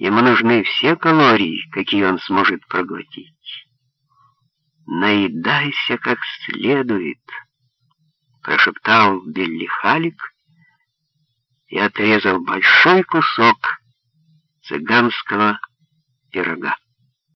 Ему нужны все калории, какие он сможет проглотить. «Наедайся как следует», — прошептал Билли Халик и отрезал большой кусок цыганского пирога.